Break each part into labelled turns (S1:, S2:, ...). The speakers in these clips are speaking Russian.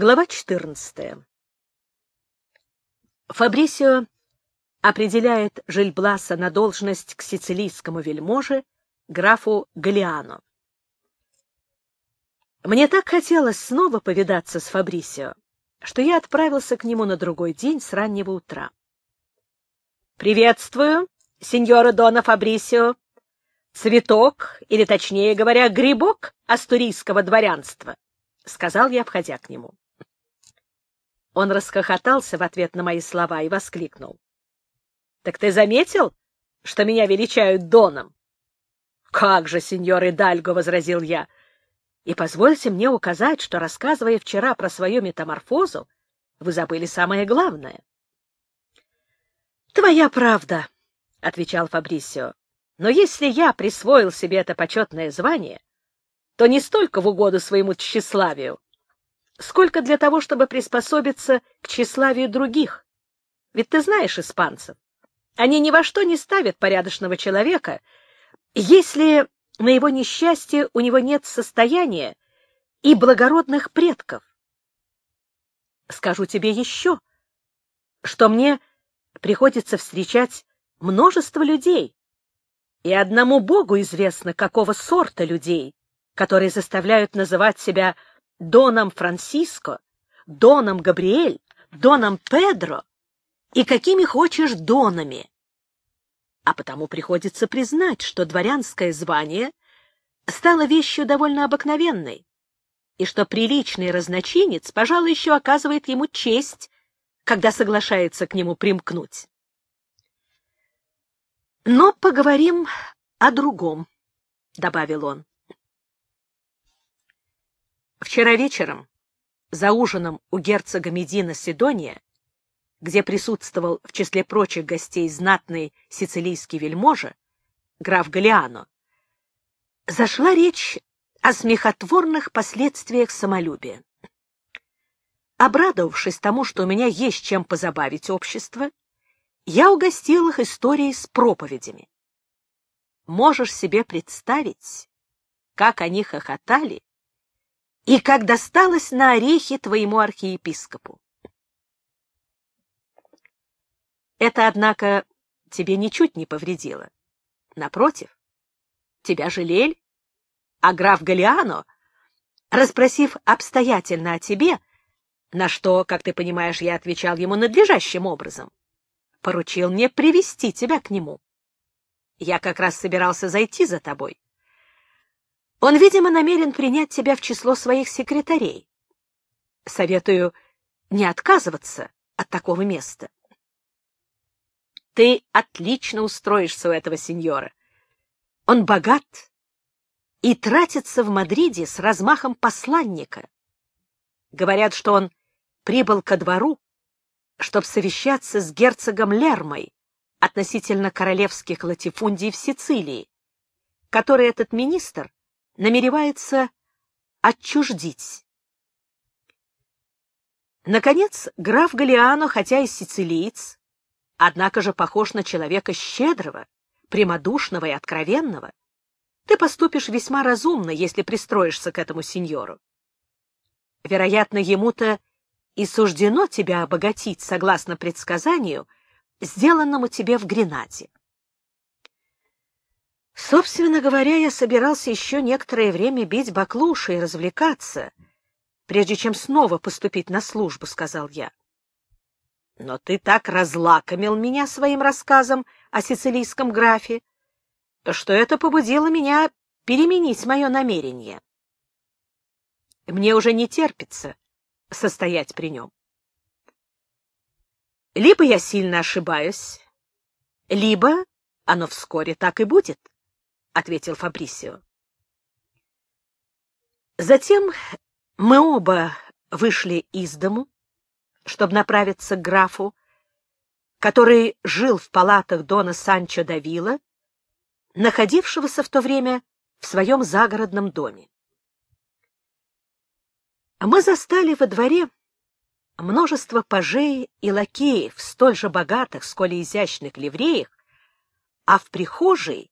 S1: Глава 14. Фабрисио определяет Жильбласа на должность к сицилийскому вельможе, графу Галиано. Мне так хотелось снова повидаться с Фабрисио, что я отправился к нему на другой день с раннего утра. «Приветствую, сеньора Дона Фабрисио. Цветок, или, точнее говоря, грибок астурийского дворянства», — сказал я, входя к нему. Он расхохотался в ответ на мои слова и воскликнул. — Так ты заметил, что меня величают Доном? — Как же, сеньор Идальго, — возразил я, — и позвольте мне указать, что, рассказывая вчера про свою метаморфозу, вы забыли самое главное. — Твоя правда, — отвечал Фабрисио, — но если я присвоил себе это почетное звание, то не столько в угоду своему тщеславию, сколько для того, чтобы приспособиться к тщеславию других. Ведь ты знаешь испанцев. Они ни во что не ставят порядочного человека, если на его несчастье у него нет состояния и благородных предков. Скажу тебе еще, что мне приходится встречать множество людей, и одному Богу известно, какого сорта людей, которые заставляют называть себя Доном Франциско, Доном Габриэль, Доном Педро и какими хочешь Донами. А потому приходится признать, что дворянское звание стало вещью довольно обыкновенной, и что приличный разночинец, пожалуй, еще оказывает ему честь, когда соглашается к нему примкнуть. Но поговорим о другом, — добавил он. Вчера вечером, за ужином у герцога Медина Сидония, где присутствовал в числе прочих гостей знатный сицилийский вельможа, граф Галиано, зашла речь о смехотворных последствиях самолюбия. Обрадовавшись тому, что у меня есть чем позабавить общество, я угостил их историей с проповедями. Можешь себе представить, как они хохотали, и как досталось на орехи твоему архиепископу. Это, однако, тебе ничуть не повредило. Напротив, тебя жалели, а граф Галиано, расспросив обстоятельно о тебе, на что, как ты понимаешь, я отвечал ему надлежащим образом, поручил мне привести тебя к нему. Я как раз собирался зайти за тобой. Он, видимо, намерен принять тебя в число своих секретарей. Советую не отказываться от такого места. Ты отлично устроишься у этого сеньора. Он богат и тратится в Мадриде с размахом посланника. Говорят, что он прибыл ко двору, чтобы совещаться с герцогом Лермой относительно королевских латифундий в Сицилии, который этот министр намеревается отчуждить. Наконец, граф Галиано, хотя и сицилиец, однако же похож на человека щедрого, прямодушного и откровенного. Ты поступишь весьма разумно, если пристроишься к этому сеньору. Вероятно, ему-то и суждено тебя обогатить, согласно предсказанию, сделанному тебе в Гренаде. Собственно говоря, я собирался еще некоторое время бить баклуши и развлекаться, прежде чем снова поступить на службу, — сказал я. Но ты так разлакомил меня своим рассказом о сицилийском графе, что это побудило меня переменить мое намерение. Мне уже не терпится состоять при нем. Либо я сильно ошибаюсь, либо оно вскоре так и будет ответил Фабрисио. Затем мы оба вышли из дому, чтобы направиться к графу, который жил в палатах дона Санчо Давила, находившегося в то время в своем загородном доме. Мы застали во дворе множество пажей и лакеев, столь же богатых, сколь и изящных ливреях, а в прихожей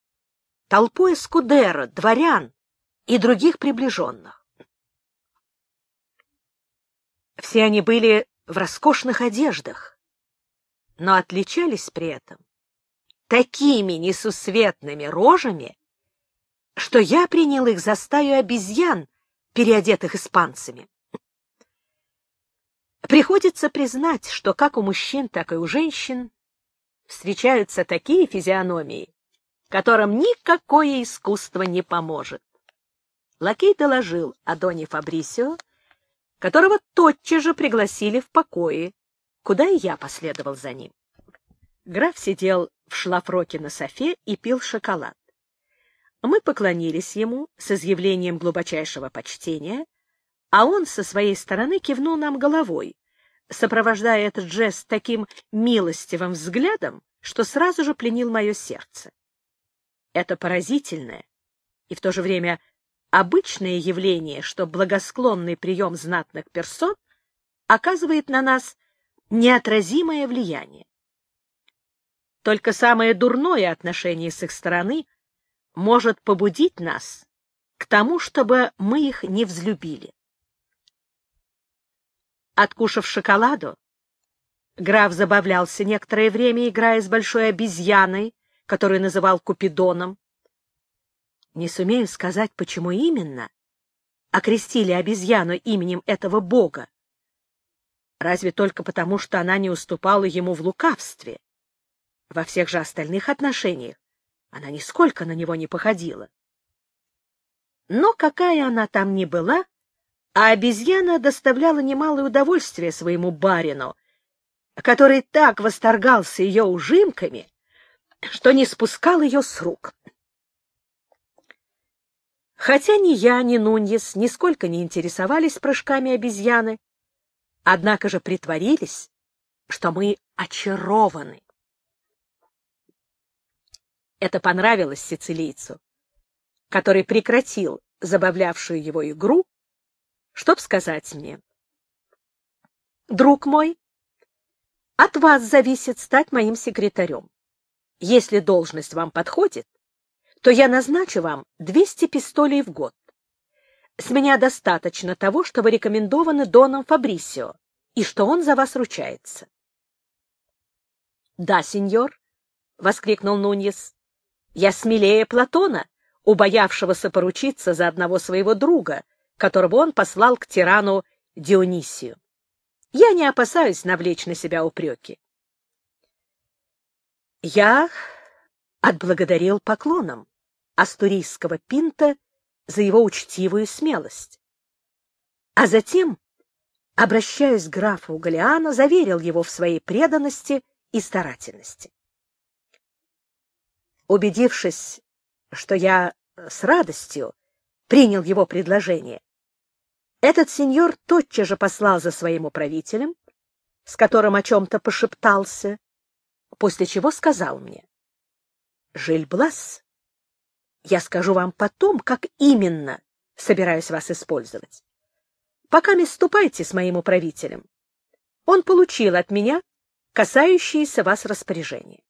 S1: толпой эскудера, дворян и других приближенных. Все они были в роскошных одеждах, но отличались при этом такими несусветными рожами, что я принял их за стаю обезьян, переодетых испанцами. Приходится признать, что как у мужчин, так и у женщин встречаются такие физиономии, которым никакое искусство не поможет. Лакей доложил о Доне Фабрисио, которого тотчас же пригласили в покое, куда и я последовал за ним. Граф сидел в шлафроке на софе и пил шоколад. Мы поклонились ему с изъявлением глубочайшего почтения, а он со своей стороны кивнул нам головой, сопровождая этот жест таким милостивым взглядом, что сразу же пленил мое сердце. Это поразительное и в то же время обычное явление, что благосклонный прием знатных персон оказывает на нас неотразимое влияние. Только самое дурное отношение с их стороны может побудить нас к тому, чтобы мы их не взлюбили. Откушав шоколаду, граф забавлялся некоторое время, играя с большой обезьяной, которую называл Купидоном. Не сумею сказать, почему именно окрестили обезьяну именем этого бога. Разве только потому, что она не уступала ему в лукавстве. Во всех же остальных отношениях она нисколько на него не походила. Но какая она там ни была, а обезьяна доставляла немалое удовольствие своему барину, который так восторгался ее ужимками, что не спускал ее с рук. Хотя ни я, ни Нуньес нисколько не интересовались прыжками обезьяны, однако же притворились, что мы очарованы. Это понравилось сицилийцу, который прекратил забавлявшую его игру чтоб сказать мне. Друг мой, от вас зависит стать моим секретарем. Если должность вам подходит, то я назначу вам 200 пистолей в год. С меня достаточно того, что вы рекомендованы Доном Фабрисио, и что он за вас ручается. — Да, сеньор, — воскликнул Нуньес, — я смелее Платона, убоявшегося поручиться за одного своего друга, которого он послал к тирану Дионисию. Я не опасаюсь навлечь на себя упреки. Я отблагодарил поклоном астурийского пинта за его учтивую смелость. А затем, обращаясь к графу Галиану, заверил его в своей преданности и старательности. Убедившись, что я с радостью принял его предложение, этот сеньор тотчас же послал за своим управителем, с которым о чем-то пошептался, после чего сказал мне, «Жильблас, я скажу вам потом, как именно собираюсь вас использовать. Пока не ступайте с моим управителем. Он получил от меня касающиеся вас распоряжения.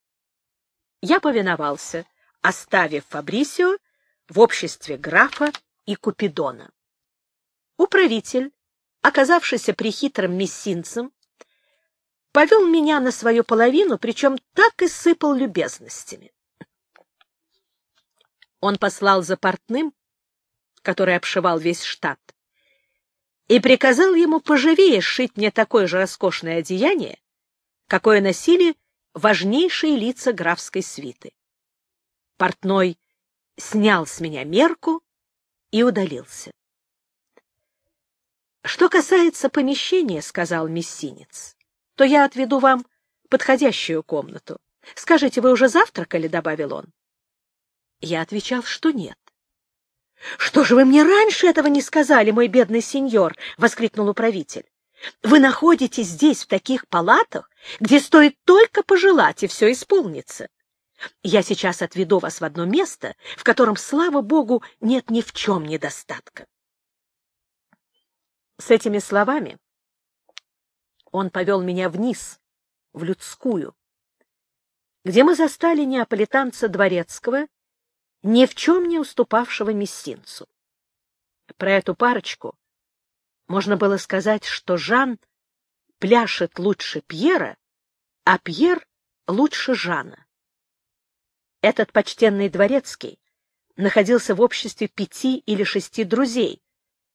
S1: Я повиновался, оставив Фабрисио в обществе графа и Купидона. Управитель, оказавшийся прихитрым мессинцем, повел меня на свою половину, причем так и сыпал любезностями. Он послал за портным, который обшивал весь штат, и приказал ему поживее сшить мне такое же роскошное одеяние, какое носили важнейшие лица графской свиты. Портной снял с меня мерку и удалился. Что касается помещения, — сказал мессинец, — то я отведу вам подходящую комнату. Скажите, вы уже завтракали? — добавил он. Я отвечал, что нет. — Что же вы мне раньше этого не сказали, мой бедный сеньор? — воскликнул управитель. — Вы находитесь здесь, в таких палатах, где стоит только пожелать, и все исполнится. Я сейчас отведу вас в одно место, в котором, слава богу, нет ни в чем недостатка. С этими словами он повел меня вниз, в людскую, где мы застали неаполитанца Дворецкого, ни в чем не уступавшего мессинцу. Про эту парочку можно было сказать, что Жан пляшет лучше Пьера, а Пьер лучше Жана. Этот почтенный дворецкий находился в обществе пяти или шести друзей,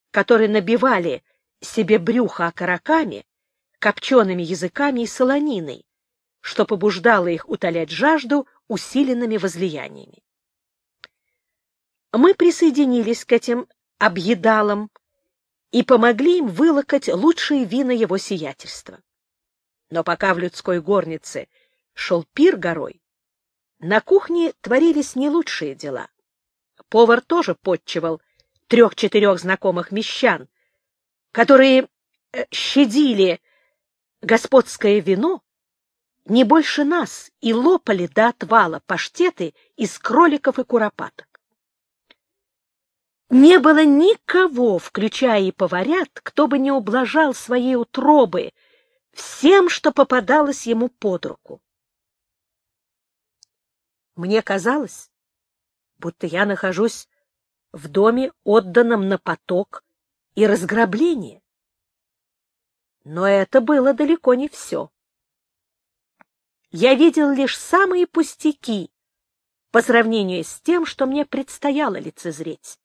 S1: которые набивали себе брюхо окороками, копчеными языками и солониной, что побуждало их утолять жажду усиленными возлияниями. Мы присоединились к этим объедалам и помогли им вылокать лучшие вина его сиятельства. Но пока в людской горнице шел пир горой, на кухне творились не лучшие дела. Повар тоже подчевал трех-четырех знакомых мещан, которые э, щадили господское вино не больше нас и лопали до отвала паштеты из кроликов и куропаток. Не было никого, включая и поварят, кто бы не ублажал своей утробы всем, что попадалось ему под руку. Мне казалось, будто я нахожусь в доме, отданном на поток и разграбление. Но это было далеко не все. Я видел лишь самые пустяки по сравнению с тем, что мне предстояло лицезреть.